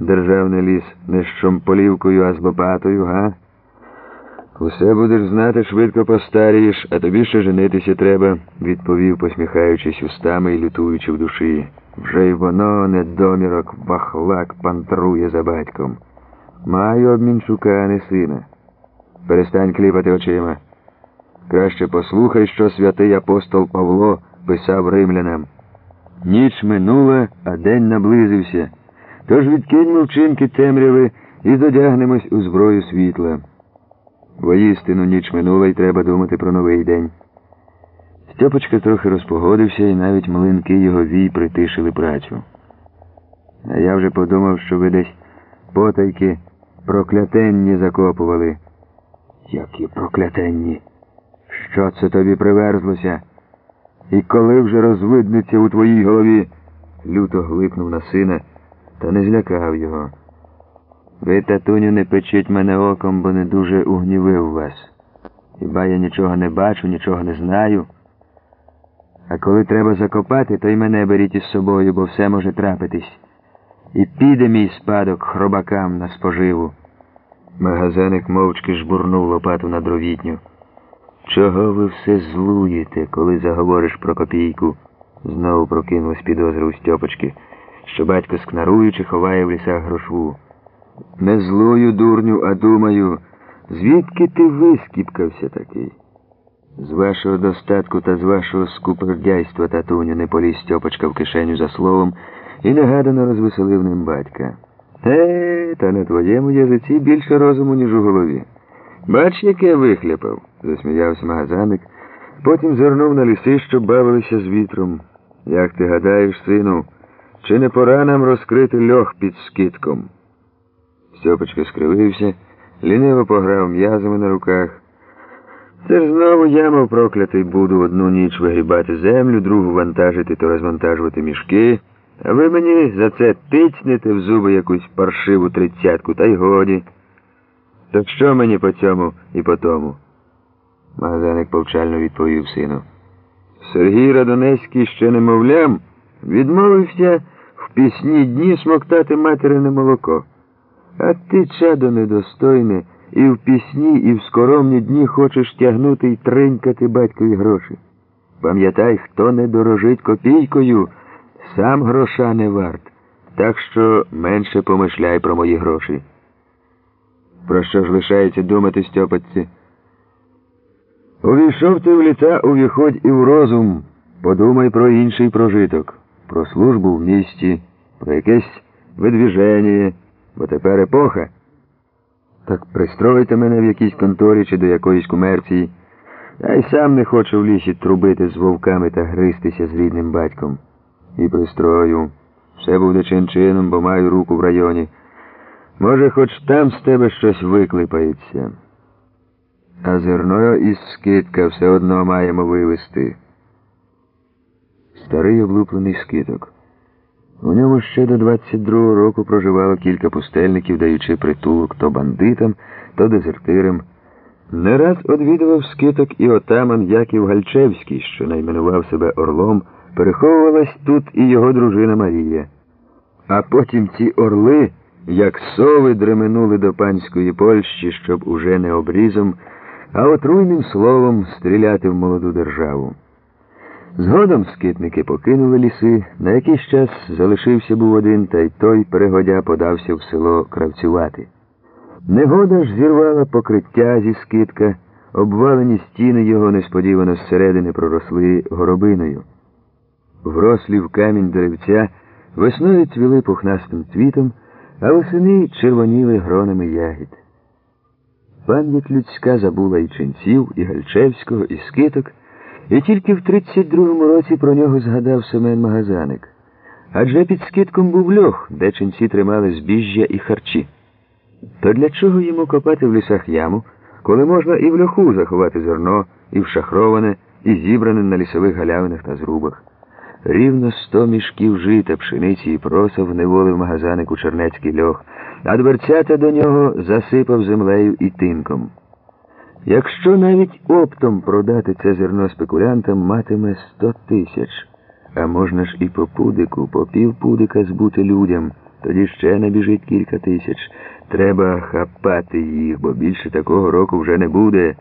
державний ліс не з шомполівкою, а з лопатою, га? Усе будеш знати, швидко постарієш, а тобі ще женитися треба, відповів, посміхаючись устами і лютуючи в душі. Вже й воно, недомірок, бахлак пантрує за батьком. Маю обмінчука, а не сина. Перестань кліпати очима. Краще послухай, що святий апостол Павло писав римлянам. Ніч минула, а день наблизився. Тож відкиньмо вчинки темряви і зодягнемось у зброю світла. Воістину ніч минула і треба думати про новий день. Стьопочка трохи розпогодився, і навіть млинки його вій притишили працю. А я вже подумав, що ви десь потайки проклятенні закопували. Які проклятенні? Що це тобі приверзлося? І коли вже розвиднеться у твоїй голові? Люто глипнув на сина та не злякав його. Ви, татуню, не печіть мене оком, бо не дуже угнівив вас. Хіба я нічого не бачу, нічого не знаю. А коли треба закопати, то й мене беріть із собою, бо все може трапитись. І піде мій спадок хробакам на споживу. Магазаник мовчки жбурнув лопату на дровітню. Чого ви все злуєте, коли заговориш про копійку? Знову прокинулась підозра у Стьопочки, що батько скнаруючи ховає в лісах грошву. Не злую, дурню, а думаю, звідки ти вискіпкався такий? З вашого достатку та з вашого скупердяйства, татуню, не поліз Стьопочка в кишеню за словом і негадано розвеселив ним батька. Е, та на твоєму язиці більше розуму, ніж у голові. Бач, яке вихляпав, засміявся магазаник, потім звернув на ліси, що бавилися з вітром. Як ти гадаєш, сину, чи не пора нам розкрити льох під скитком? Стьопочка скривився, ліниво пограв м'язами на руках. Це ж знову я, мов проклятий, буду одну ніч вигрібати землю, другу вантажити та розвантажувати мішки, а ви мені за це тицнете в зуби якусь паршиву тридцятку, та й годі. Так що мені по цьому і по тому? Магазаник повчально відповів сину. Сергій Радонецький ще немовлям відмовився пісні дні смоктати материне молоко. А ти, чадо недостойне, і в пісні, і в скоромні дні хочеш тягнути й тринькати батькові гроші. Пам'ятай, хто не дорожить копійкою, сам гроша не варт. Так що менше помишляй про мої гроші. Про що ж лишається думати, Стьопочці? Увійшов ти в літа, увіходь і в розум. Подумай про інший прожиток, про службу в місті, про якесь видвіження, бо тепер епоха. Так пристройте мене в якійсь конторі чи до якоїсь комерції. Я й сам не хочу в лісі трубити з вовками та гристися з рідним батьком. І пристрою. Все буде чин-чином, бо маю руку в районі. Може, хоч там з тебе щось виклипається. А зерно із скидка все одно маємо вивезти. Старий облуплений скидок. У ньому ще до 22-го року проживало кілька пустельників, даючи притулок то бандитам, то дезертирам. Не раз одвідував скиток і отаман Яків Гальчевський, що найменував себе Орлом, переховувалась тут і його дружина Марія. А потім ці орли, як сови, дременули до панської Польщі, щоб уже не обрізом, а отруйним словом стріляти в молоду державу. Згодом скитники покинули ліси, на якийсь час залишився був один, та й той перегодя подався в село кравцювати. Негода ж зірвала покриття зі скитка, обвалені стіни його несподівано зсередини проросли горобиною. Врослі в камінь деревця весною цвіли пухнастим цвітом, а восени червоніли гронами ягід. Пам'ять людська забула і ченців, і Гальчевського, і скиток. І тільки в 32-му році про нього згадав Семен Магазаник. Адже під скидком був льох, де ченці тримали збіжжя і харчі. То для чого йому копати в лісах яму, коли можна і в льоху заховати зерно, і вшахроване, і зібране на лісових галявинах та зрубах? Рівно сто мішків жита, пшениці і проса вневолив у чернецький льох, а дверцята до нього засипав землею і тинком. Якщо навіть оптом продати це зерно спекулянтам, матиме сто тисяч, а можна ж і по пудику, по пів пудика збути людям, тоді ще набіжить кілька тисяч. Треба хапати їх, бо більше такого року вже не буде.